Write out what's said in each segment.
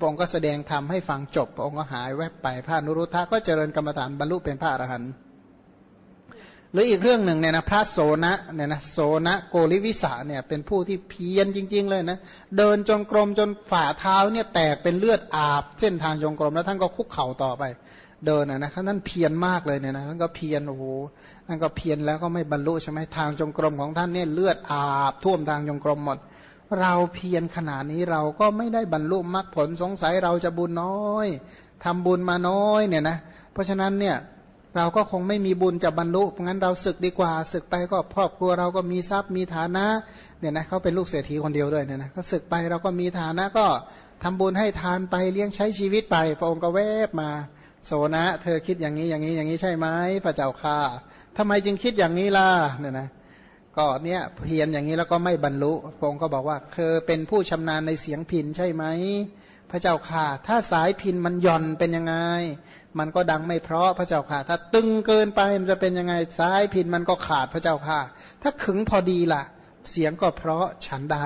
พระองค์ก็แสดงธรรมให้ฟังจบ พระองค์ก็หายแวบไปพระนุรุทธะก็เจริญกรรมฐานบรรลุเป็นพระอรหันต์หรืออีกเรื่องหนึ่งเนี่ยนะพระโสนะเนี่ยนะโสนะโกริวิสาเนี่ยเป็นผู้ที่เพียรจริง ๆ เลยนะเดินจงกรมจนฝ่าเท้าเนี่ยแตกเป็นเลือดอาบ เส้นทางจงกรมแล้วท่านก็คุกเข่าต่อไป เดินนะนะท่านเพียรมากเลยเนี่ยนะท่านก็เพียรโอ้โหท่านก็เพียรแล้วก็ไม่บรรลุใช่ไหมทางจงกรมของท่านเนี่ยเลือดอาบท่วมทางจงกรมหมด เราเพียรขนาดนี้เราก็ไม่ได้บรรลุมรรคผลสงสัยเราจะบุญน้อยทำบุญมาน้อยเนี่ยนะเพราะฉะนั้นเนี่ยเราก็คงไม่มีบุญจะบรรลุเพราะงั้นเราศึกดีกว่าศึกไปก็ครอบครัวเราก็มีทรัพย์มีฐานะเนี่ยนะเขาเป็นลูกเศรษฐีคนเดียวด้วยเนี่ยนะก็ศึกไปเราก็มีฐานะก็ทำบุญให้ทานไปเลี้ยงใช้ชีวิตไป พระองค์ก็แวบมา โสนะ เธอคิดอย่างนี้อย่างนี้อย่างนี้ใช่ไหมพระเจ้าค่ะทำไมจึงคิดอย่างนี้ล่ะเนี่ยนะ ก็เนี่ยเพียรอย่างนี้แล้วก็ไม่บรรลุพระองค์ก็บอกว่าเธอเป็นผู้ชำนาญในเสียงพินใช่ไหม พระเจ้าค่ะ ถ้าสายพินมันหย่อนเป็นยังไง มันก็ดังไม่เพราะพระเจ้าค่ะ ถ้าตึงเกินไปมันจะเป็นยังไงซ้ายพินมันก็ขาดพระเจ้าค่ะ ถ้าขึงพอดีล่ะ เสียงก็เพราะฉันใด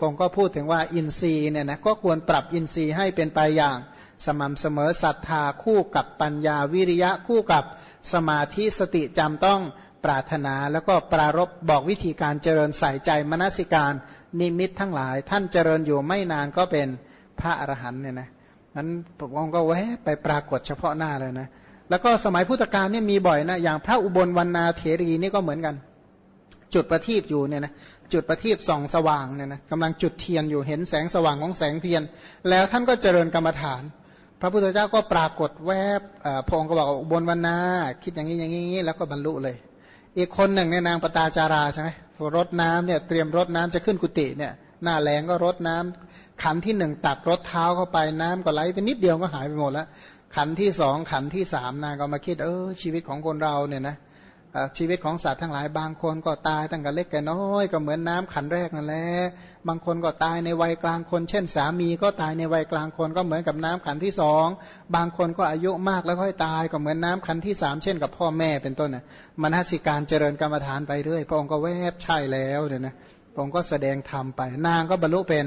ผมก็พูดถึงว่าอินทรีย์เนี่ยนะก็ควรปรับอินทรีย์ให้เป็นไปอย่างสม่ำเสมอศรัทธาคู่กับปัญญาวิริยะคู่กับสมาธิสติจำต้อง ปรารถนาแล้วก็ปรารบบอกวิธีการเจริญใส่ใจมนสิการนิมิตทั้งหลาย ท่านเจริญอยู่ไม่นานก็เป็นพระอรหันต์เนี่ยนะนั้นพระองค์ก็แวะไปปรากฏเฉพาะหน้าเลยนะแล้วก็สมัยพุทธกาลเนี่ยมีบ่อยนะอย่างพระอุบลวรรณาเถรีนี่ก็เหมือนกัน จุดประทีปอยู่เนี่ยนะจุดประทีปส่องสว่างเนี่ยนะกำลังจุดเทียนอยู่เห็นแสงสว่างของแสงเทียน แล้วท่านก็เจริญกรรมฐาน พระพุทธเจ้าก็ปรากฏแวบพระองค์ก็บอกอุบลวรรณาคิดอย่างนี้อย่างนี้แล้วก็บรรลุเลย อีกคนหนึ่งเนี่ยนางปตาจาราใช่ไหมรดน้ำเนี่ยเตรียมรดน้ำจะขึ้นกุฏิเนี่ยหน้าแรงก็รดน้ำขันที่หนึ่งตักรถเท้าเข้าไปน้ำก็ไหลไปนิดเดียวก็หายไปหมดแล้วขันที่สองขันที่สามนางก็มาคิดเออชีวิตของคนเราเนี่ยนะ ชีวิตของสัตว์ทั้งหลายบางคนก็ตายตั้งแต่เล็กแต่น้อยก็เหมือนน้าขันแรกนั่นแหละบางคนก็ตายในวัยกลางคน เช่น สามีก็ตายในวัยกลางคนก็เหมือนกับน้ำขันที่สองบางคนก็อายุมากแล้วค่อยตายก็เหมือนน้ำขันที่สามเช่นกับพ่อแม่เป็นต้นนะมนสิการเจริญกรรมฐานไปเรื่อยพระองค์ก็แวบใช่แล้วเนี่ยนะพระองค์ก็แสดงธรรมไปนางก็บรรลุเป็น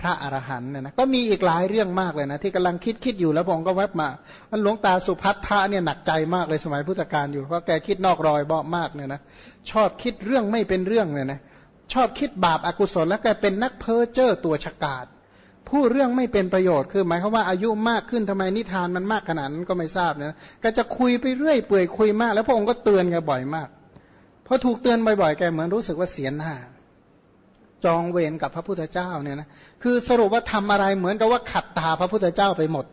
พระอรหันต์เนี่ยนะก็มีอีกหลายเรื่องมากเลยนะ ที่กำลังคิดคิดอยู่แล้วผมก็แวบมามันหลวงตาสุพัทธะเนี่ยหนักใจมากเลยสมัยพุทธกาลอยู่เพราะแกคิดนอกรอยเบามากเนี่ยนะชอบคิดเรื่องไม่เป็นเรื่องเนี่ยนะชอบคิดบาปอากุศลแล้วแกเป็นนักเพ้อเจ้อตัวฉกาดผู้เรื่องไม่เป็นประโยชน์คือ หมายความว่าอายุมากขึ้นทำไมนิทานมันมากขนาดนั้นก็ไม่ทราบนะก็จะคุยไปเรื่อยเปื่อยคุยมาก แล้วพระองค์ก็เตือนแกบ่อยมากพอถูกเตือนบ่อยๆแกเหมือนรู้สึกว่าเสียหน้า จองเวรกับพระพุทธเจ้าเนี่ยนะคือสรุปว่าทำอะไรเหมือนกับว่าขัดตาพระพุทธเจ้าไปหมด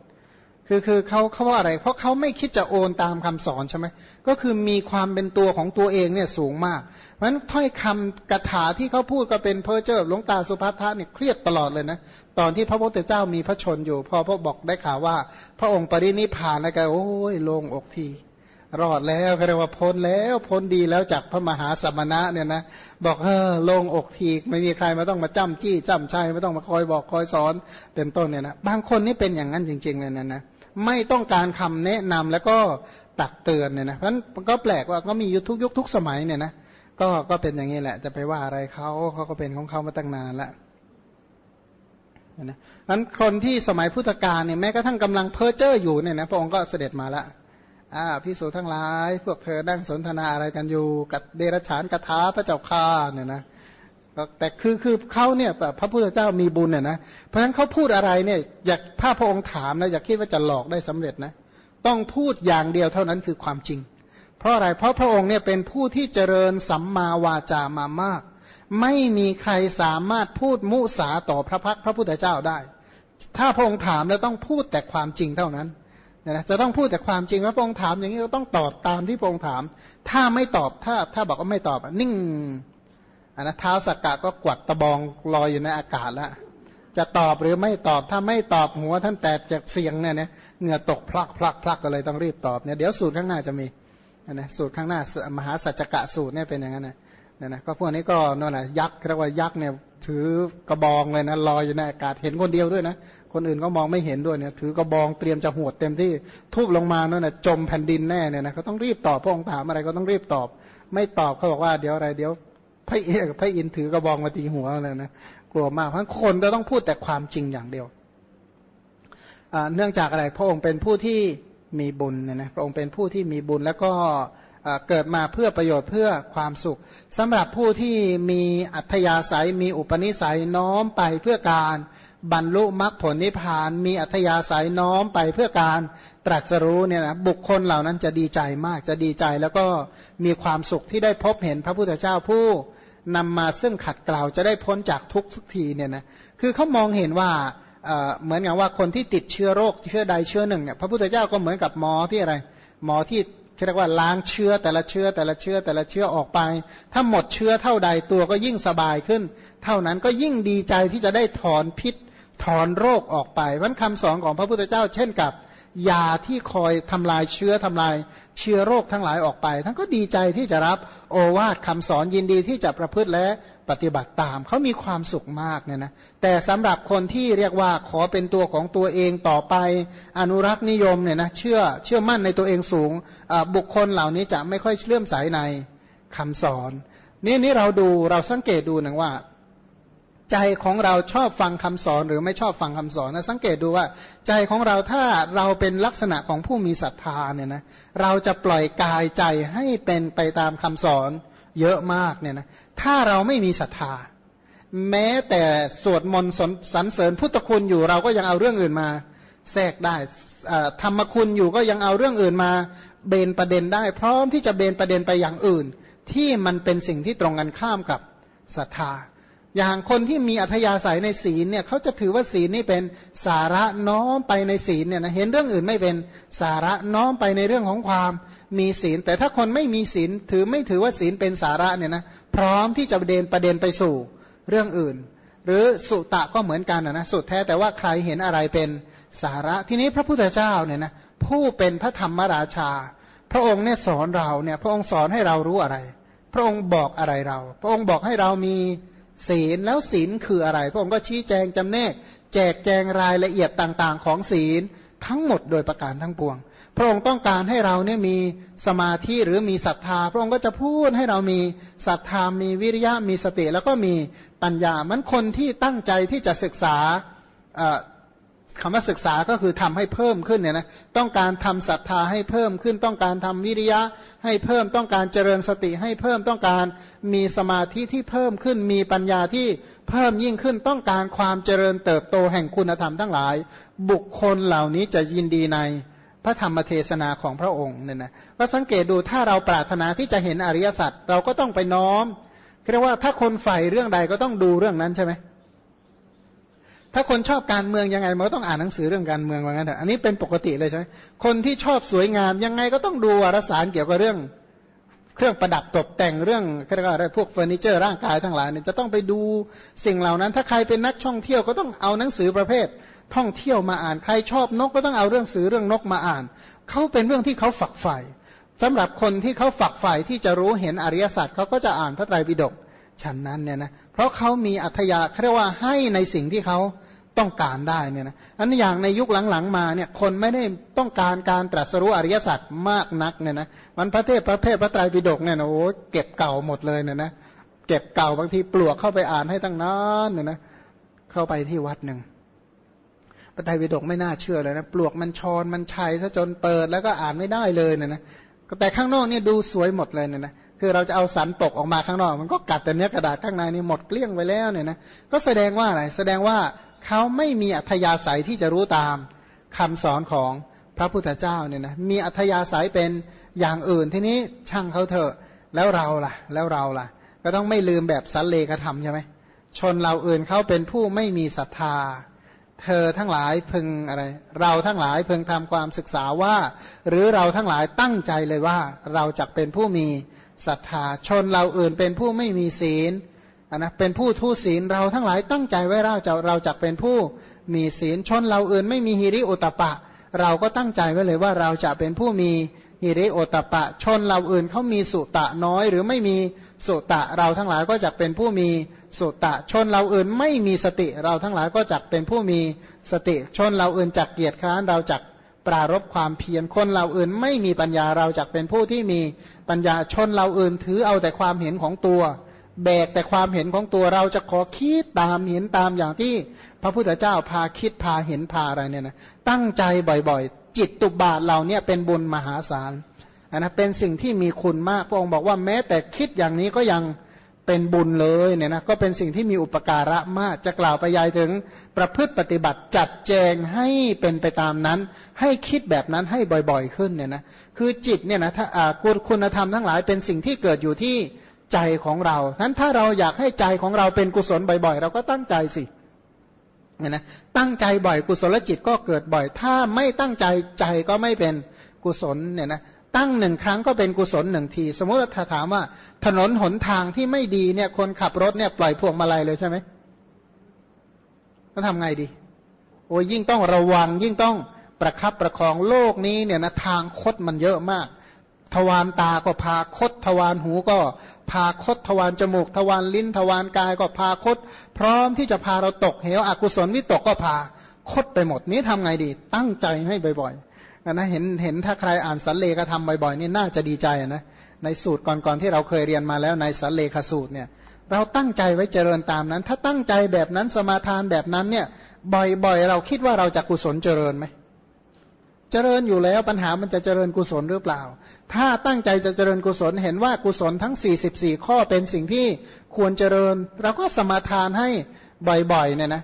คือคือเขาเขาว่าอะไร เพราะเขาไม่คิดจะโอนตามคำสอนใช่ไหมก็คือมีความเป็นตัวของตัวเองเนี่ยสูงมากเพราะฉะนั้นถ้อยคำกถาที่เขาพูดก็เป็นเพอเจอร์หลวงตาสุภัททะเนี่ยเครียดตลอดเลยนะตอนที่พระพุทธเจ้ามีพระชนอยู่ พอพระบอกได้ข่าวว่า พระองค์ปรินิพานแล้วก็โอ้ยโล่งอกที รอดแล้วเรียกว่าพ้นแล้วพ้นดีแล้วจากพระมหาสมณะเนี่ยนะบอกเออโลงอกทีไม่มีใครมาต้องมาจ้ำจี้จ้ำชัยไม่ต้องมาคอยบอกคอยสอนเป็นต้นเนี่ยนะบางคนนี่เป็นอย่างนั้นจริงๆเลยนะนะไม่ต้องการคำแนะนำแล้วก็ตักเตือนเนี่ยนะเพราะฉะนั้นก็แปลกว่าก็มีอยู่ทุกยุคทุกสมัยเนี่ยนะก็ก็เป็นอย่างนี้แหละ จะไปว่าอะไรเขาเขาก็เป็นของเขามาตั้งนานล้วนะนั้นคนที่สมัยพุทธกาลเนี่ยแม้กระทั่งกำลังเพ้อเจ้ออยู่เนี่ยนะพระองค์ก็เสด็จมาแล้ว อ่าพิสูจทั้งหลาย พวกเธอนั่งสนทนาอะไรกันอยู่ กับเดรฉานกถาพระเจ้าข้าเนี่ยนะแต่คือคือเขาเนี่ยพระพุทธเจ้ามีบุญเนี่ยนะเพราะฉะนั้นเขาพูดอะไรเนี่ยอยากพระพระองค์ถามนะอยากคิดว่าจะหลอกได้สำเร็จนะต้องพูดอย่างเดียวเท่านั้นคือความจริง เพราะอะไรเพราะพระองค์เนี่ยเป็นผู้ที่เจริญสัมมาวาจามามาก ไม่มีใครสามารถพูดมุสาต่อพระพักพระพุทธเจ้าได้ ถ้าพระองค์ถามแล้วต้องพูดแต่ความจริงเท่านั้น นะจะต้องพูดแต่ความจริงว่าพระองค์ถามอย่างนี้ก็ต้องตอบตามที่พระองค์ถาม ถ้าไม่ตอบถ้าถ้าบอกว่าไม่ตอบนิ่งอันนะเท้าสักกะก็กวัดตะบองลอยอยู่ในอากาศแล้วจะตอบหรือไม่ตอบถ้าไม่ตอบหัวท่านแตกจากเสียงเนี่ยเหงื่อตกพลักพลักพลักก็เลยต้องรีบตอบเนี่ยเดี๋ยวสูตรข้างหน้าจะมีนะสูตรข้างหน้ามหาสัจกะสูตรเนี่ยเป็นอย่างนั้นนะเนี่ยนะก็พวกนี้ก็นั่นแหละยักษ์เรียกว่ายักษ์เนี่ย ถือกระบองเลยนะลอยอยู่ในอากาศเห็นคนเดียวด้วยนะคนอื่นก็มองไม่เห็นด้วยเนี่ยถือกระบองเตรียมจะหวดเต็มที่ทุบลงมานั่นนะจมแผ่นดินแน่เนี่ยนะเขาต้องรีบตอบพระองค์ถามอะไรก็ต้องรีบตอบ ไม่ตอบเขาบอกว่าเดี๋ยวอะไรเดี๋ยวพระเอกพระอินถือกระบองมาตีหัวเลยนะกลัวมากเพราะคนจะต้องพูดแต่ความจริงอย่างเดียวเนื่องจากอะไรพระองค์เป็นผู้ที่มีบุญเนี่ยนะพระองค์เป็นผู้ที่มีบุญแล้วก็ เกิดมาเพื่อประโยชน์เพื่อความสุขสำหรับผู้ที่มีอัธยาศัยมีอุปนิสัยน้อมไปเพื่อการบรรลุมรรคผลนิพพาน มีอัธยาศัยน้อมไปเพื่อการตรัสรู้เนี่ยนะบุคคลเหล่านั้นจะดีใจมากจะดีใจแล้วก็มีความสุขที่ได้พบเห็นพระพุทธเจ้าผู้นำมาซึ่งขัดเกลาจะได้พ้นจากทุกทุกทีเนี่ยนะคือเขามองเห็นว่าเหมือนกับว่าคนที่ติดเชื้อโรคเชื้อใดเชื้อหนึ่งเนี่ยพระพุทธเจ้าก็เหมือนกับหมอที่อะไร หมอที่ เรียกว่าล้างเชื้อแต่ละเชื้อแต่ละเชื้อแต่ละเชื้อออกไป ถ้าหมดเชื้อเท่าใดตัวก็ยิ่งสบายขึ้น เท่านั้นก็ยิ่งดีใจที่จะได้ถอนพิษ ถอนโรคออกไปวันคำสอนของพระพุทธเจ้า เช่นกับยาที่คอยทำลายเชื้อทำลายเชื้อโรคทั้งหลายออกไป ท่านก็ดีใจที่จะรับโอวาทคำสอนยินดีที่จะประพฤติและ ปฏิบัติตามเขามีความสุขมากเนี่ยนะแต่สำหรับคนที่เรียกว่าขอเป็นตัวของตัวเองต่อไปอนุรักษ์นิยมเนี่ยนะเชื่อเชื่อมั่นในตัวเองสูงบุคคลเหล่านี้จะไม่ค่อยเชื่อมใสในคำสอน นี่นี่เราดูเราสังเกตดูหนะว่า ใจของเราชอบฟังคำสอนหรือไม่ชอบฟังคำสอนนะสังเกตดูว่า ใจของเราถ้าเราเป็นลักษณะของผู้มีศรัทธาเนี่ยนะเราจะปล่อยกายใจให้เป็นไปตามคำสอนเยอะมากเนี่ยนะ ถ้าเราไม่มีศรัทธา แม้แต่สวดมนต์สรรเสริญพุทธคุณอยู่เราก็ยังเอาเรื่องอื่นมา แทรกได้ธรรมคุณอยู่ก็ยังเอาเรื่องอื่นมา เบนประเด็นได้ พร้อมที่จะเบนประเด็นไปอย่างอื่น ที่มันเป็นสิ่งที่ตรงกันข้ามกับศรัทธา อย่างคนที่มีอัธยาศัยในศีลเนี่ยเขาจะถือว่าศีลนี่เป็นสาระน้อมไปในศีลเนี่ยนะเห็นเรื่องอื่นไม่เป็นสาระน้อมไปในเรื่องของความมีศีล แต่ถ้าคนไม่มีศีลถือไม่ถือว่าศีลเป็นสาระเนี่ยนะ พร้อมที่จะเดนประเด็นไปสู่เรื่องอื่น หรือสุตะก็เหมือนกันนะสุดแท้แต่ว่าใครเห็นอะไรเป็นสาระทีนี้พระพุทธเจ้าเนี่ยนะผู้เป็นพระธรรมราชา พระองค์เนี่ยสอนเราเนี่ยพระองค์สอนให้เรารู้อะไร พระองค์บอกอะไรเรา พระองค์บอกให้เรามีศีลแล้วศีลคืออะไร พระองค์ก็ชี้แจงจำแนก แจกแจงรายละเอียดต่างๆ ของศีลทั้งหมดโดยประการทั้งปวง พระองค์ต้องการให้เราเนี่ยมีสมาธิหรือมีศรัทธา พระองค์ก็จะพูดให้เรามีศรัทธามีวิริยะมีสติ แล้วก็มีปัญญา มันคนที่ตั้งใจที่จะศึกษาคำว่าศึกษาก็คือทำให้เพิ่มขึ้นเนี่ยนะต้องการทำศรัทธาให้เพิ่มขึ้น ต้องการทำวิริยะให้เพิ่มต้องการเจริญสติให้เพิ่มต้องการมีสมาธิที่เพิ่มขึ้น มีปัญญาที่เพิ่มยิ่งขึ้น ต้องการความเจริญเติบโตแห่งคุณธรรมทั้งหลาย บุคคลเหล่านี้จะยินดีใน พระธรรมเทศนาของพระองค์เนี่ยนะก็สังเกตดูถ้าเราปรารถนาที่จะเห็นอริยสัจเราก็ต้องไปน้อมเรียกว่าถ้าคนใฝ่เรื่องใดก็ต้องดูเรื่องนั้นใช่ไหมถ้าคนชอบการเมืองยังไงมันก็ต้องอ่านหนังสือเรื่องการเมืองว่างั้นแต่อันนี้เป็นปกติเลยใช่ไหมคนที่ชอบสวยงามยังไงก็ต้องดูวารสารเกี่ยวกับเรื่อง เครื่องประดับตกแต่งเรื่องเรียกว่าอะไรพวกเฟอร์นิเจอร์ร่างกายทั้งหลายเนี่ยจะต้องไปดูสิ่งเหล่านั้น ถ้าใครเป็นนักท่องเที่ยวก็ต้องเอาหนังสือประเภท ท่องเที่ยวมาอ่าน ใครชอบนกก็ต้องเอาเรื่องสือเรื่องนกมาอ่าน เขาเป็นเรื่องที่เขาฝักใฝ่สำหรับคนที่เขาฝักใฝ่ที่จะรู้เห็นอริยสัจเขาก็จะอ่านพระไตรปิฎกฉันนั้นเนี่ยนะเพราะเขามีอัธยาเรียกว่าให้ในสิ่งที่เขาต้องการได้เนี่ยนะอันอย่างในยุคหลังๆมาเนี่ยคนไม่ได้ต้องการการตรัสรู้อริยสัจมากนักเนี่ยนะมันพระเทพพระเทพพระไตรปิฎกเนี่ยนะโอ้เก็บเก่าหมดเลยเนี่ยนะเก็บเก่าบางทีปลวกเข้าไปอ่านให้ตั้งนานเนี่ยนะเข้าไปที่วัดหนึ่ง พระไตรปิฎกไม่น่าเชื่อเลยนะปลวกมันชอนมันชัยซะจนเปิดแล้วก็อ่านไม่ได้เลยเนี่ยนะแต่ข้างนอกเนี่ยดูสวยหมดเลยเนี่ยนะคือเราจะเอาสันปกออกมาข้างนอก มันก็กัดแต่เนื้อกระดาษข้างในนี่หมดเกลี้ยงไปแล้วเนี่ยนะก็แสดงว่าอะไรแสดงว่าเขาไม่มีอัธยาศัยที่จะรู้ตามคำสอนของพระพุทธเจ้าเนี่ยนะมีอัธยาศัยเป็นอย่างอื่นทีนี้ช่างเขาเถอะแล้วเราล่ะ แล้วเราล่ะ ก็ต้องไม่ลืมแบบสันเลกธรรมใช่ไหมชนเราอื่นเขาเป็นผู้ไม่มีศรัทธา เธอทั้งหลายพึงอะไร เราทั้งหลายพึงทำความศึกษาว่า หรือเราทั้งหลายตั้งใจเลยว่า เราจะเป็นผู้มีศรัทธาชนเราอื่นเป็นผู้ไม่มีศีลนะเป็นผู้ทุศีลเราทั้งหลายตั้งใจไว้เราจะเราจะเป็นผู้มีศีลชนเราอื่นไม่มีฮิริโอตปะ เราก็ตั้งใจไว้เลยว่าเราจะเป็นผู้มี ฮิริโอตปะ ชนเราอื่นเขามีสุตะน้อยหรือไม่มีสุตะเราทั้งหลายก็จะเป็นผู้มีสุตะ ชนเราอื่นไม่มีสติเราทั้งหลายก็จะเป็นผู้มีสติ ชนเราอื่นจักเกียรติคร้านเราจักปรารบความเพียรคนเราอื่นไม่มีปัญญาเราจักเป็นผู้ที่มีปัญญาชนเราอื่นถือเอาแต่ความเห็นของตัว แบกแต่ความเห็นของตัวเราจะขอคิดตามเห็นตามอย่างที่ พระพุทธเจ้าพาคิดพาเห็นพาอะไรเนี่ยนะตั้งใจบ่อยๆ จิตตุบาทเรานี่ยเป็นบุญมหาศาลนนะเป็นสิ่งที่มีคุณมากพระองค์บอกว่าแม้แต่คิดอย่างนี้ก็ยังเป็นบุญเลยเนี่ยนะก็เป็นสิ่งที่มีอุปการะมากจะกล่าวไปยายถึงประพฤติปฏิบัติจัดแจงให้เป็นไปตามนั้น ให้คิดแบบนั้นให้บ่อยๆขึ้นเนี่ยนะคือจิตเนี่ยนะถ้าคุณธรรมทั้งหลายเป็นสิ่งที่เกิดอยู่ที่ใจของเรานั้นถ้าเราอยากให้ใจของเราเป็นกุศลบ่อยๆ เราก็ตั้งใจสิเเนี่ยนะตั้งใจบ่อยกุศลจิตก็เกิดบ่อย ถ้าไม่ตั้งใจใจก็ไม่เป็นกุศลเนี่ยนะตั้งหนึ่งครั้งก็เป็นกุศลหนึ่งที สมมติถ้าถามว่า ถนนหนทางที่ไม่ดีเนี่ยคนขับรถเนี่ยปล่อยพวงมาลัยเลยใช่ไหมก็ทำไงดี โอ้ยิ่งต้องระวังยิ่งต้องประคับประคองโลกนี้เนี่ยนะทางคดมันเยอะมาก ทวารตาก็พาคดทวารหูก็ พาคดทวารจมูกทวารลิ้นทวารกายก็พาคดพร้อมที่จะพาเราตกเหวอกุศลวิตกก็พาคดไปหมดนี้ทำไงดี ตั้งใจให้บ่อยๆนะเห็นเห็นถ้าใครอ่านสันเลขธรรมบ่อยๆนี่น่าจะดีใจนะในสูตรก่อนๆที่เราเคยเรียนมาแล้วในสันเลขสูตรเนี่ยเราตั้งใจไว้เจริญตามนั้น ถ้าตั้งใจแบบนั้นสมาทานแบบนั้นเนี่ยบ่อยๆ เราคิดว่าเราจะกุศลเจริญไหม เจริญอยู่แล้วปัญหามันจะเจริญกุศลหรือเปล่า ถ้าตั้งใจจะเจริญกุศลเห็นว่ากุศลทั้ง 44 ข้อเป็นสิ่งที่ควรเจริญเราก็สมาทานให้บ่อยๆเนี่ยนะ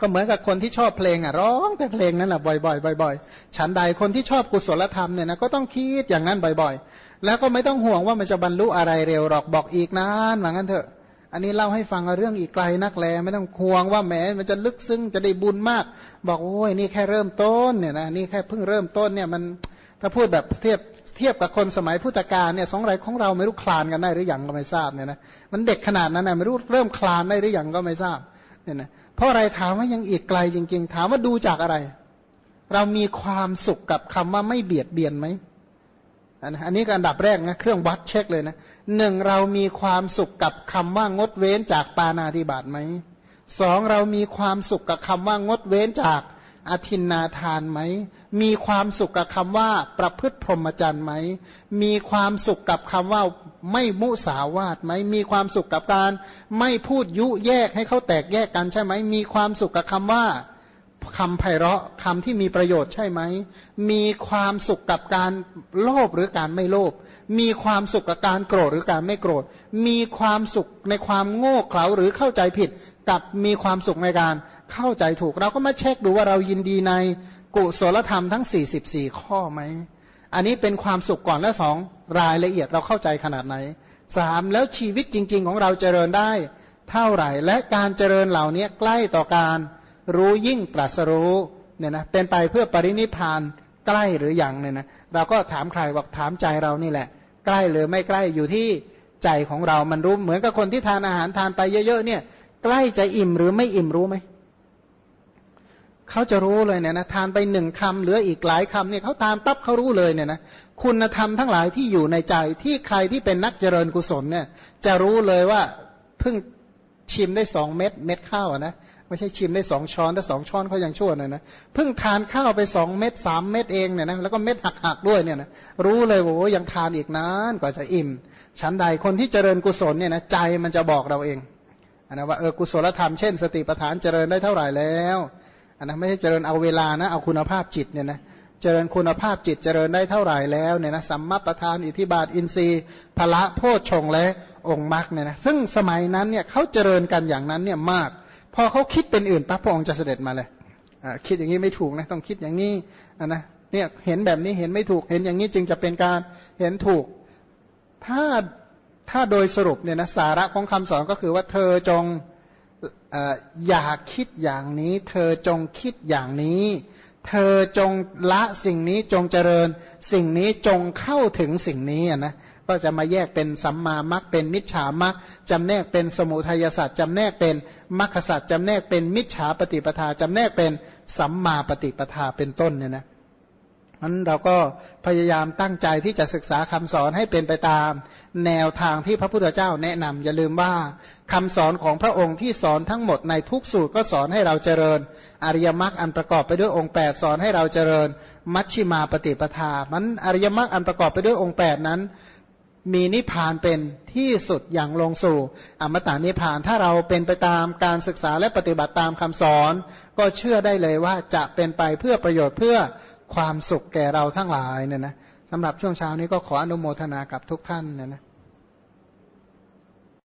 ก็เหมือนกับคนที่ชอบเพลงอะร้องแต่เพลงนั้นแหละบ่อยๆบ่อยๆฉันใดคนที่ชอบกุศลธรรมเนี่ยนะก็ต้องคิดอย่างนั้นบ่อยๆ แล้วก็ไม่ต้องห่วงว่ามันจะบรรลุอะไรเร็วหรอกบอกอีกนานว่างั้นเถอะ อันนี้เล่าให้ฟังเรื่องอีกไกลนักแลไม่ต้องห่วงว่าแหมมันจะลึกซึ้งจะได้บุญมาก บอกโอ้ยนี่แค่เริ่มต้นเนี่ยนะนี่แค่เพิ่งเริ่มต้นเนี่ยมันถ้าพูดแบบเทียบเทียบกับคนสมัยพุทธกาลเนี่ยสองไรของเราไม่รู้คลานกันได้หรือยังก็ไม่ทราบเนี่ยนะมันเด็กขนาดนั้นนะไม่รู้เริ่มคลานได้หรือยังก็ไม่ทราบเนี่ยนะเพราะอะไรถามว่ายังอีกไกลจริง ๆ ถามว่าดูจากอะไร เรามีความสุขกับคำว่าไม่เบียดเบียนไหมอันนี้การดับแรกนะเครื่องวัดเช็คเลยนะ หนึ่งเรามีความสุขกับคำว่างดเว้นจากปานาธิบาตไหมสองเรามีความสุขกับคำว่างดเว้นจากอธินนาทานไหม มีความสุขกับคำว่าประพฤติพรหมจรรย์ไหม มีความสุขกับคำว่าไม่มุสาวาทไหม มีความสุขกับการไม่พูดยุแยกให้เขาแตกแยกกันใช่ไหม มีความสุขกับคำว่า คำไพเราะคำที่มีประโยชน์ใช่ไหม มีความสุขกับการโลภหรือการไม่โลภ มีความสุขกับการโกรธหรือการไม่โกรธ มีความสุขในความโง่เขลาหรือเข้าใจผิด กับมีความสุขในการเข้าใจถูก เราก็มาเช็คดูว่าเรายินดีในกุศลธรรมทั้ง 44 ข้อไหม อันนี้เป็นความสุขก่อนและสองรายละเอียดเราเข้าใจขนาดไหนสามแล้วชีวิตจริง ๆ ของเราเจริญได้ เท่าไหร่ และการเจริญเหล่านี้ใกล้ต่อการ รู้ยิ่งตรัสรู้เนี่ยนะเป็นไปเพื่อปรินิพานใกล้หรืออยังเนี่ยนะเราก็ถามใครบอกถามใจเรานี่แหละ ใกล้หรือไม่ใกล้อยู่ที่ใจของเรามันรู้เหมือนกับคนที่ทานอาหารทานไปเยอะๆเนี่ย ใกล้จะอิ่มหรือไม่อิ่มรู้ไหมเขาจะรู้เลยเนี่ยนะทานไปหนึ่งคำเหลืออีกหลายคำเนี่ยเขาทานปั๊บเขารู้เลยเนี่ยนะคุณธรรมทั้งหลายที่อยู่ในใจที่ใครที่เป็นนักเจริญกุศลเนี่ย จะรู้เลยว่าเพิ่งชิมได้สองเม็ดเม็ดข้าวนะ ไม่ใช่ชิมได้สองช้อนแต่สองช้อนเขายังชั่วหน่อยนะเพิ่งทานข้าวไปสองเม็ดสามเม็ดเองเนี่ยนะแล้วก็เม็ดหักหักด้วยเนี่ยนะรู้เลยว่าโอ้ยังทานอีกนานกว่าจะอิ่มชั้นใดคนที่เจริญกุศลเนี่ยนะใจมันจะบอกเราเองอนะว่าเออกุศลธรรมเช่น สติปัฏฐานเจริญได้เท่าไหร่แล้วนนะไม่ใช่เจริญเอาเวลานะเอาคุณภาพจิตเนี่ยนะเจริญคุณภาพจิตเจริญได้เท่าไหร่แล้วเนี่ยนะสัมมาประธานอิทิบาทอินทรีย์พละโพชฌงและองค์มรรคเนี่ยนะซึ่งสมัยนั้นเนี่ยเขาเจริญกันอย่างนั้นเนี่ยมาก พอเขาคิดเป็นอื่นปั๊บพระองค์จะเสด็จมาเลยคิดอย่างนี้ไม่ถูกนะต้องคิดอย่างนี้นะเนี่ยเห็นแบบนี้เห็นไม่ถูกเห็นอย่างนี้จึงจะเป็นการเห็นถูก ถ้าถ้าโดยสรุปเนี่ยนะสาระของคำสอนก็คือว่าเธอจงอย่าคิดอย่างนี้ เธอจงคิดอย่างนี้ เธอจงละสิ่งนี้จงเจริญ สิ่งนี้จงเข้าถึงสิ่งนี้นะ ก็จะมาแยกเป็นสัมมามัคเป็นมิจฉามัคจำแนกเป็นสมุทัยศาสตว์จำแนกเป็นมัคคสัตว์จำแนกเป็นมิจฉาปฏิปทาจำแนกเป็นสัมมาปฏิปทาเป็นต้นเนี่ยนะนั้นเราก็พยายามตั้งใจที่จะศึกษาคำสอนให้เป็นไปตาม แนวทางที่พระพุทธเจ้าแนะนำอย่าลืมว่าคำสอนของพระองค์ที่สอนทั้งหมดในทุกสูตรก็สอนให้เราเจริญ อริยมรรคอันประกอบไปด้วยองค์ 8 สอนให้เราเจริญ มัชชิมาปฏิปทา มันอริยมรรคอันประกอบไปด้วยองค์ 8 นั้น มีนิพพานเป็นที่สุดอย่างลงสู่อมตะนิพพาน ถ้าเราเป็นไปตามการศึกษาและปฏิบัติตามคำสอน ก็เชื่อได้เลยว่าจะเป็นไปเพื่อประโยชน์เพื่อความสุขแก่เราทั้งหลายเนี่ยนะสำหรับช่วงเช้านี้ก็ขออนุโมทนากับทุกท่านเนี่ยนะ